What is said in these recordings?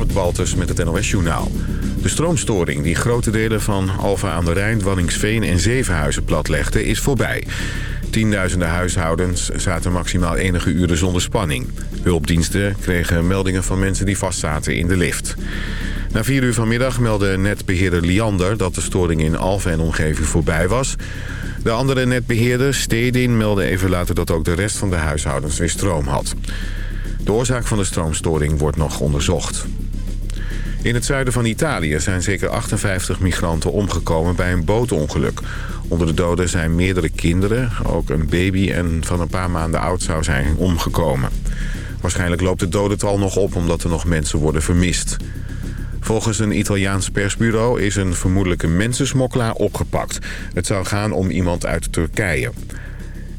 Robert Baltus met het NOS Journaal. De stroomstoring die grote delen van Alfa aan de Rijn, Wanningsveen en Zevenhuizen platlegde is voorbij. Tienduizenden huishoudens zaten maximaal enige uren zonder spanning. Hulpdiensten kregen meldingen van mensen die vastzaten in de lift. Na vier uur vanmiddag meldde netbeheerder Liander dat de storing in Alphen en omgeving voorbij was. De andere netbeheerder, Stedin, meldde even later dat ook de rest van de huishoudens weer stroom had. De oorzaak van de stroomstoring wordt nog onderzocht. In het zuiden van Italië zijn zeker 58 migranten omgekomen bij een bootongeluk. Onder de doden zijn meerdere kinderen, ook een baby en van een paar maanden oud zou zijn omgekomen. Waarschijnlijk loopt het dodental nog op omdat er nog mensen worden vermist. Volgens een Italiaans persbureau is een vermoedelijke mensensmokkelaar opgepakt. Het zou gaan om iemand uit Turkije.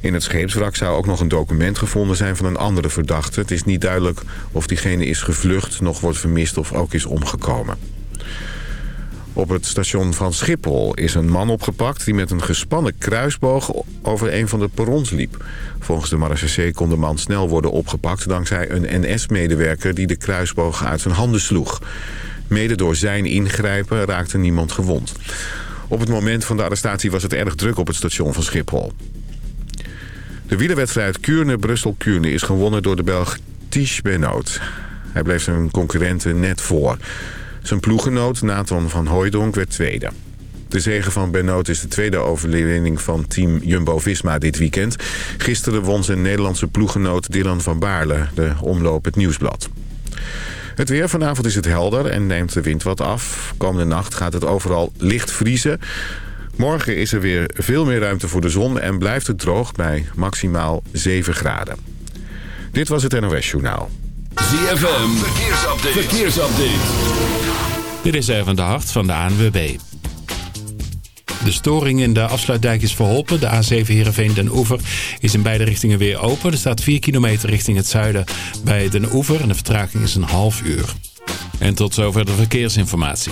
In het scheepswrak zou ook nog een document gevonden zijn van een andere verdachte. Het is niet duidelijk of diegene is gevlucht, nog wordt vermist of ook is omgekomen. Op het station van Schiphol is een man opgepakt... die met een gespannen kruisboog over een van de perrons liep. Volgens de marechaussee kon de man snel worden opgepakt... dankzij een NS-medewerker die de kruisboog uit zijn handen sloeg. Mede door zijn ingrijpen raakte niemand gewond. Op het moment van de arrestatie was het erg druk op het station van Schiphol. De wielerwedstrijd Kuurne-Brussel-Kuurne is gewonnen door de Belg Ties Benoot. Hij bleef zijn concurrenten net voor. Zijn ploegenoot Nathan van Hooijdonk werd tweede. De zege van Benoot is de tweede overwinning van team Jumbo-Visma dit weekend. Gisteren won zijn Nederlandse ploegenoot Dylan van Baarle, de omloop het Nieuwsblad. Het weer vanavond is het helder en neemt de wind wat af. Komende nacht gaat het overal licht vriezen. Morgen is er weer veel meer ruimte voor de zon en blijft het droog bij maximaal 7 graden. Dit was het NOS Journaal. ZFM, verkeersupdate. verkeersupdate. Dit is even de hart van de ANWB. De storing in de afsluitdijk is verholpen. De A7 Heerenveen Den Oever is in beide richtingen weer open. Er staat 4 kilometer richting het zuiden bij Den Oever en de vertraging is een half uur. En tot zover de verkeersinformatie.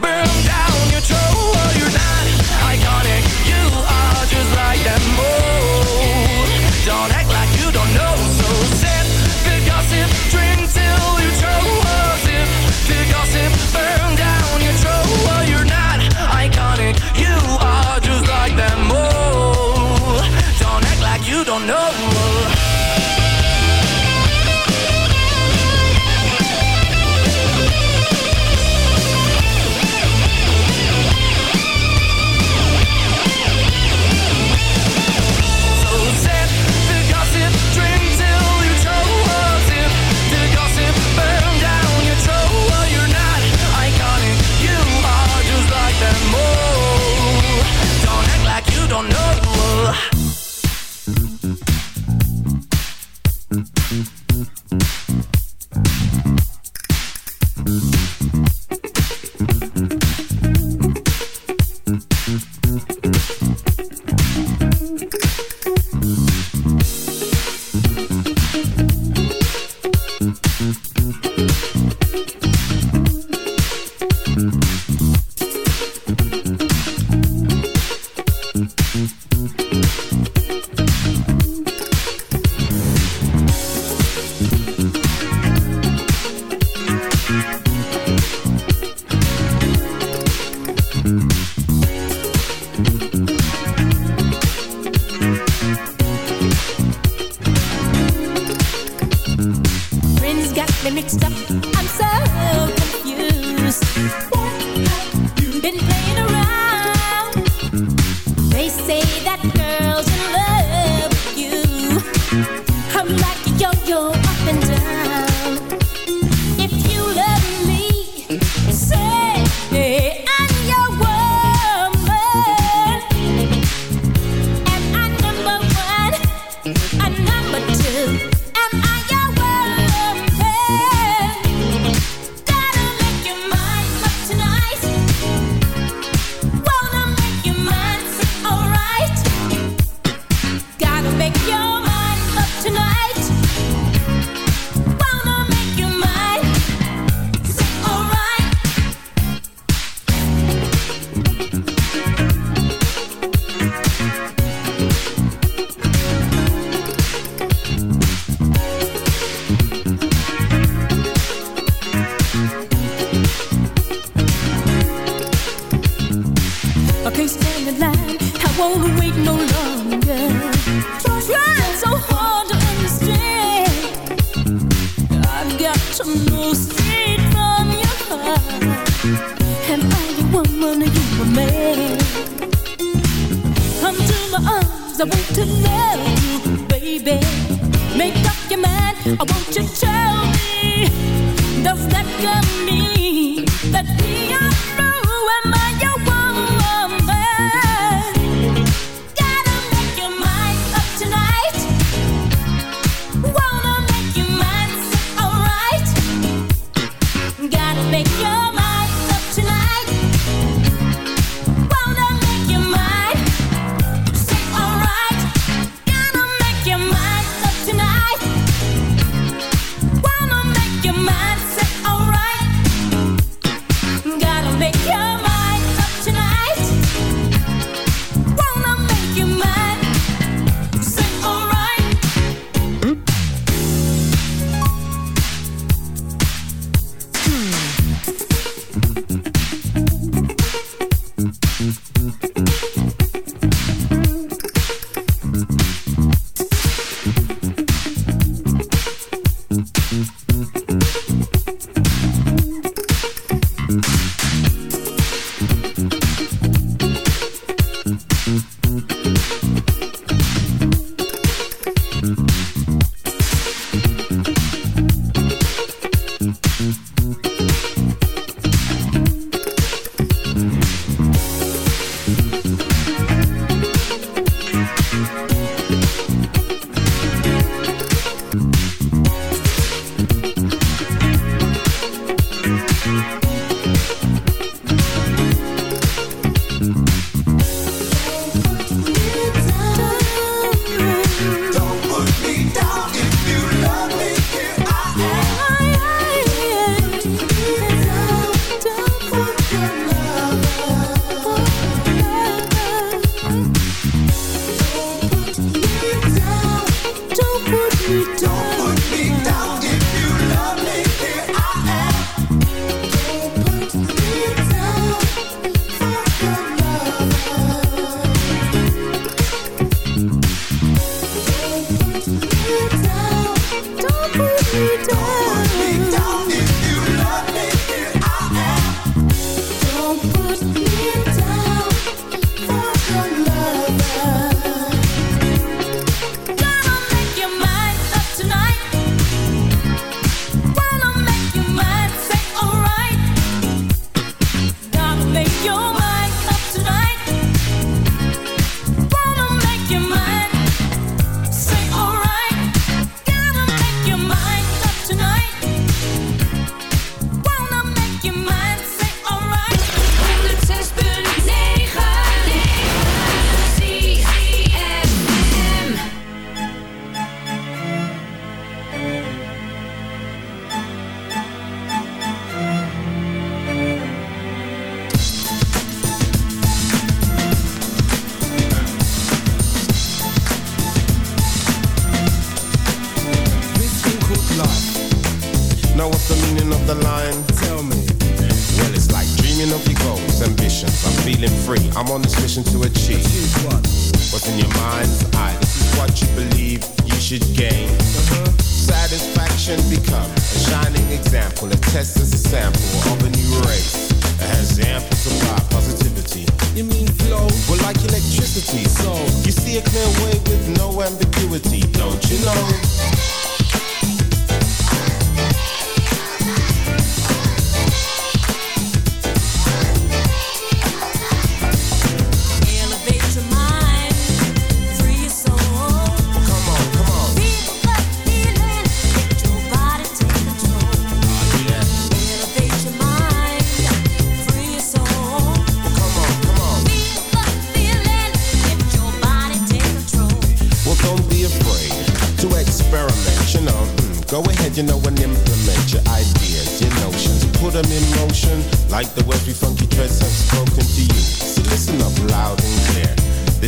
Burn down your throat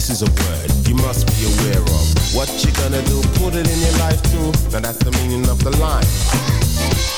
This is a word you must be aware of. What you gonna do? Put it in your life too. Now that's the meaning of the line.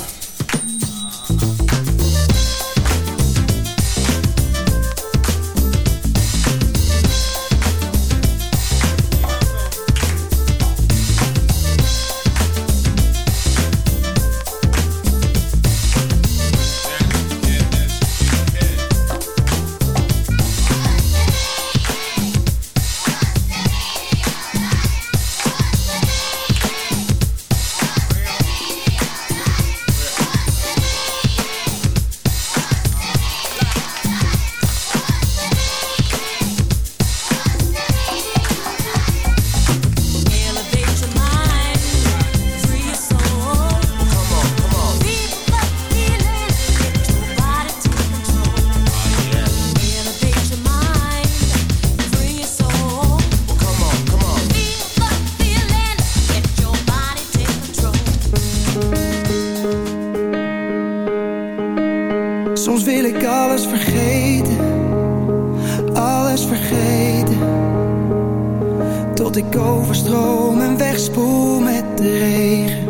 Tot ik overstroom en wegspoel met de regen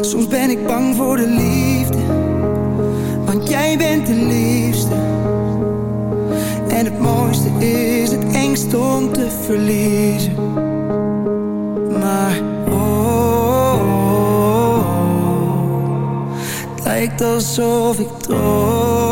Soms ben ik bang voor de liefde Want jij bent de liefste En het mooiste is het engst om te verliezen Maar oh, oh, het lijkt alsof ik droom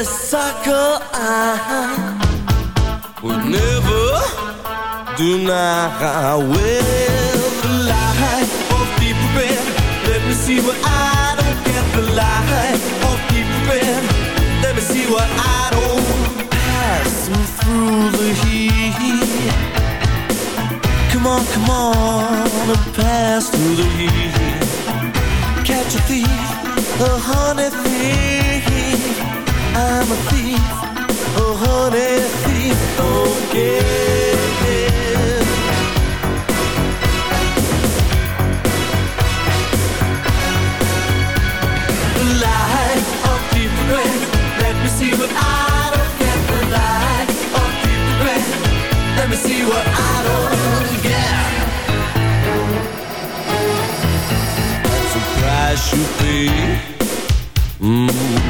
a sucker I would never deny Well, the light of deep red Let me see what I don't get The light of deep red Let me see what I don't Passing through the heat. Come on, come on And pass through the heat. Catch a thief, a honey thief. I'm a thief, a honey thief. Okay. see what I don't get the light of. Let me see what I don't get. You. Mm. Love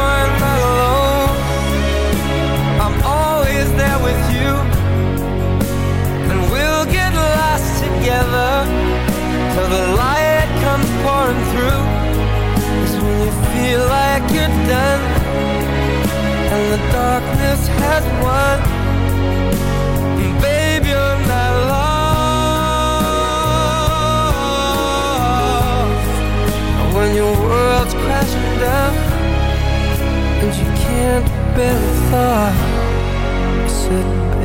there with you. And we'll get lost together Till the light comes pouring through. Is when you feel like you're done And the darkness has won babe, you're not lost. When your world's crashing down And you can't bear the thought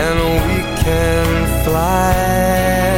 And we can fly,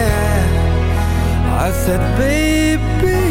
I said, baby